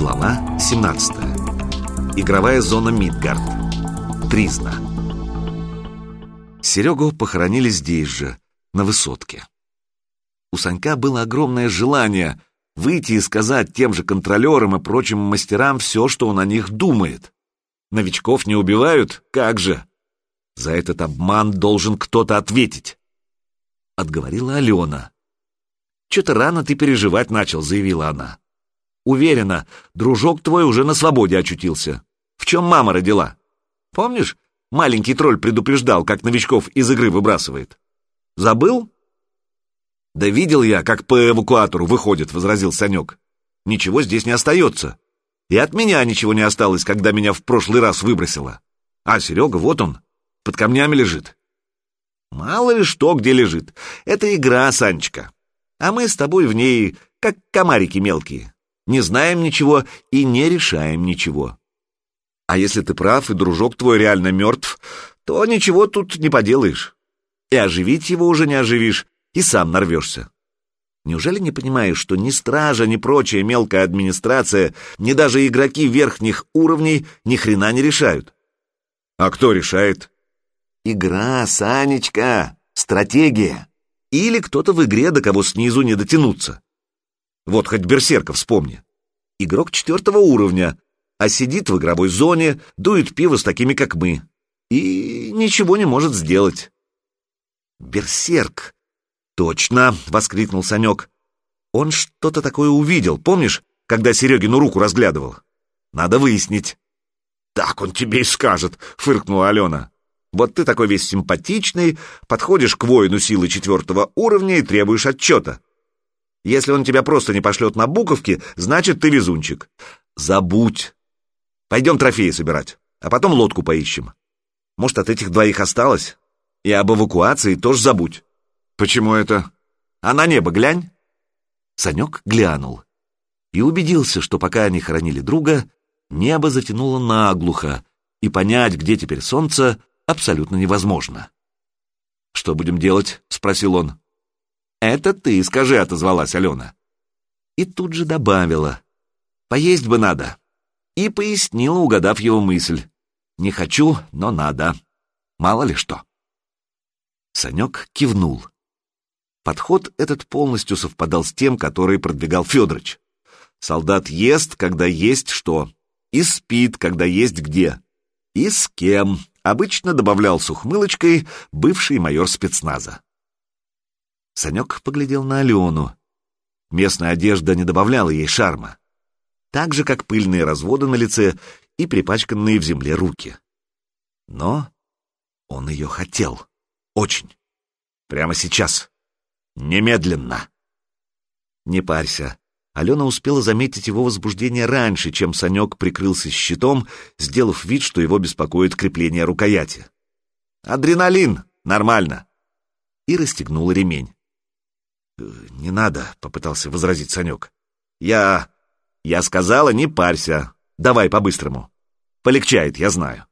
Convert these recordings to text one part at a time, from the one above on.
Глава 17. Игровая зона Мидгард. Тризна. Серегу похоронили здесь же, на высотке. У Санька было огромное желание выйти и сказать тем же контролерам и прочим мастерам все, что он о них думает. Новичков не убивают? Как же? За этот обман должен кто-то ответить. Отговорила Алена. «Че-то рано ты переживать начал», — заявила она. «Уверена, дружок твой уже на свободе очутился. В чем мама родила? Помнишь, маленький тролль предупреждал, как новичков из игры выбрасывает? Забыл?» «Да видел я, как по эвакуатору выходит», — возразил Санек. «Ничего здесь не остается. И от меня ничего не осталось, когда меня в прошлый раз выбросило. А Серега, вот он, под камнями лежит». «Мало ли что где лежит. Это игра, Санечка. А мы с тобой в ней, как комарики мелкие. Не знаем ничего и не решаем ничего. А если ты прав, и дружок твой реально мертв, то ничего тут не поделаешь. И оживить его уже не оживишь, и сам нарвешься. Неужели не понимаешь, что ни стража, ни прочая мелкая администрация, ни даже игроки верхних уровней ни хрена не решают? А кто решает? Игра, Санечка, стратегия. Или кто-то в игре, до кого снизу не дотянуться. Вот хоть Берсерка вспомни. Игрок четвертого уровня, а сидит в игровой зоне, дует пиво с такими, как мы. И ничего не может сделать. Берсерк. Точно, воскликнул Санек. Он что-то такое увидел, помнишь, когда Серегину руку разглядывал? Надо выяснить. Так он тебе и скажет, фыркнула Алена. Вот ты такой весь симпатичный, подходишь к воину силы четвертого уровня и требуешь отчета. Если он тебя просто не пошлет на буковки, значит, ты везунчик. Забудь. Пойдем трофеи собирать, а потом лодку поищем. Может, от этих двоих осталось? И об эвакуации тоже забудь. Почему это? А на небо глянь. Санек глянул и убедился, что пока они хоронили друга, небо затянуло наглухо, и понять, где теперь солнце, абсолютно невозможно. «Что будем делать?» — спросил он. «Это ты скажи», — отозвалась Алена. И тут же добавила. «Поесть бы надо». И пояснила, угадав его мысль. «Не хочу, но надо. Мало ли что». Санек кивнул. Подход этот полностью совпадал с тем, который продвигал Федорович. Солдат ест, когда есть что, и спит, когда есть где, и с кем, обычно добавлял с ухмылочкой бывший майор спецназа. Санек поглядел на Алену. Местная одежда не добавляла ей шарма, так же, как пыльные разводы на лице и припачканные в земле руки. Но он ее хотел. Очень. Прямо сейчас. Немедленно. Не парься. Алена успела заметить его возбуждение раньше, чем Санек прикрылся щитом, сделав вид, что его беспокоит крепление рукояти. «Адреналин! Нормально!» И расстегнула ремень. «Э, «Не надо», — попытался возразить Санек. «Я... я сказала, не парься. Давай по-быстрому. Полегчает, я знаю».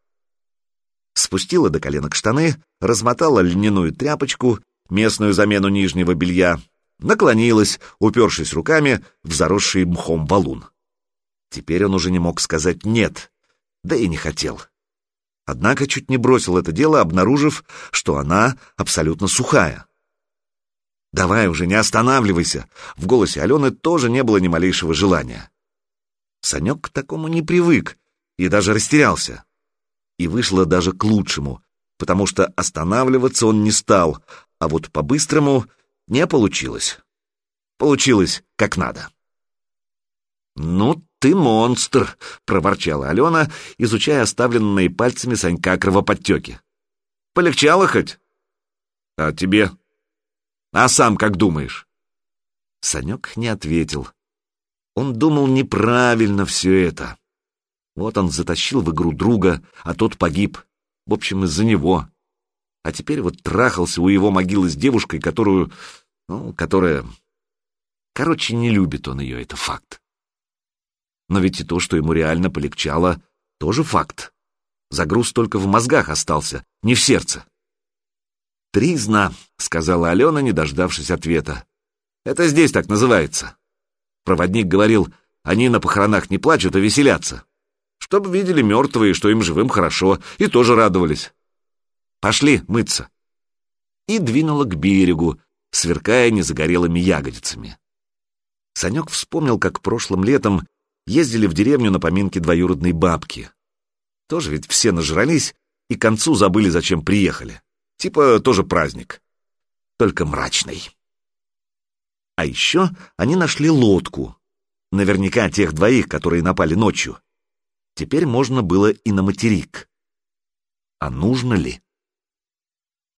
Спустила до коленок штаны, размотала льняную тряпочку, местную замену нижнего белья, наклонилась, упершись руками в заросший мхом валун. Теперь он уже не мог сказать «нет», да и не хотел. Однако чуть не бросил это дело, обнаружив, что она абсолютно сухая. «Давай уже, не останавливайся!» В голосе Алены тоже не было ни малейшего желания. Санек к такому не привык и даже растерялся. И вышло даже к лучшему, потому что останавливаться он не стал, а вот по-быстрому не получилось. Получилось как надо. «Ну ты монстр!» — проворчала Алена, изучая оставленные пальцами Санька кровоподтеки. «Полегчало хоть?» «А тебе?» «А сам как думаешь?» Санек не ответил. Он думал неправильно все это. Вот он затащил в игру друга, а тот погиб. В общем, из-за него а теперь вот трахался у его могилы с девушкой, которую... ну, которая... Короче, не любит он ее, это факт. Но ведь и то, что ему реально полегчало, тоже факт. Загруз только в мозгах остался, не в сердце. «Тризна», — сказала Алена, не дождавшись ответа. «Это здесь так называется». Проводник говорил, Они на похоронах не плачут, а веселятся. Чтобы видели мертвые, что им живым хорошо, и тоже радовались. Пошли мыться. И двинула к берегу, сверкая незагорелыми ягодицами. Санек вспомнил, как прошлым летом ездили в деревню на поминки двоюродной бабки. Тоже ведь все нажрались и к концу забыли, зачем приехали. Типа тоже праздник. Только мрачный. А еще они нашли лодку. Наверняка тех двоих, которые напали ночью. Теперь можно было и на материк. А нужно ли?